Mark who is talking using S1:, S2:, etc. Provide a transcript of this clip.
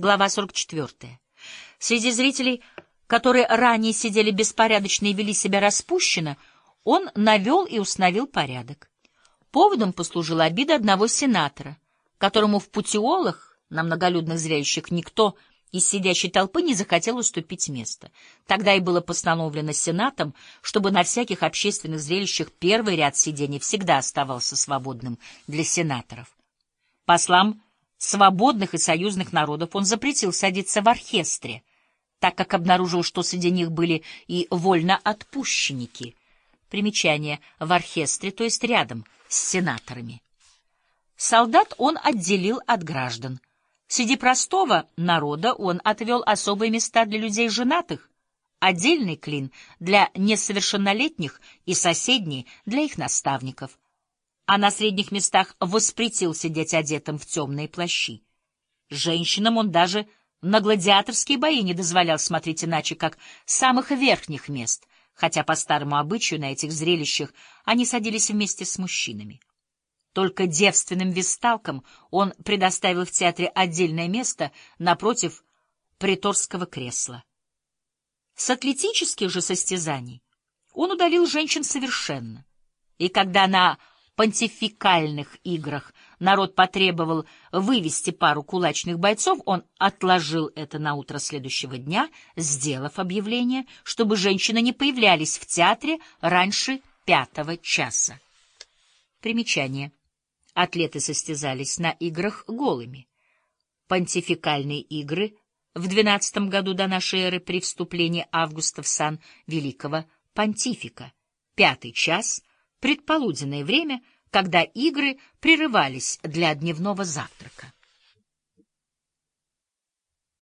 S1: Глава 44. Среди зрителей, которые ранее сидели беспорядочно и вели себя распущенно, он навел и установил порядок. Поводом послужила обида одного сенатора, которому в путиолах на многолюдных зрелищах никто из сидящей толпы не захотел уступить место. Тогда и было постановлено Сенатом, чтобы на всяких общественных зрелищах первый ряд сидений всегда оставался свободным для сенаторов. Послам свободных и союзных народов он запретил садиться в оркестре, так как обнаружил, что среди них были и вольноотпущенники. Примечание в оркестре, то есть рядом с сенаторами. Солдат он отделил от граждан. Среди простого народа он отвел особые места для людей женатых, отдельный клин для несовершеннолетних и соседний для их наставников а на средних местах воспретил сидеть одетым в темные плащи. Женщинам он даже на гладиаторские бои не дозволял смотреть иначе, как самых верхних мест, хотя по старому обычаю на этих зрелищах они садились вместе с мужчинами. Только девственным весталкам он предоставил в театре отдельное место напротив приторского кресла. С атлетических же состязаний он удалил женщин совершенно, и когда на понтификальных играх народ потребовал вывести пару кулачных бойцов, он отложил это на утро следующего дня, сделав объявление, чтобы женщины не появлялись в театре раньше пятого часа. Примечание. Атлеты состязались на играх голыми. Понтификальные игры в двенадцатом году до нашей эры при вступлении Августа в сан великого понтифика. Пятый час — предполуденное время, когда игры прерывались для дневного завтрака.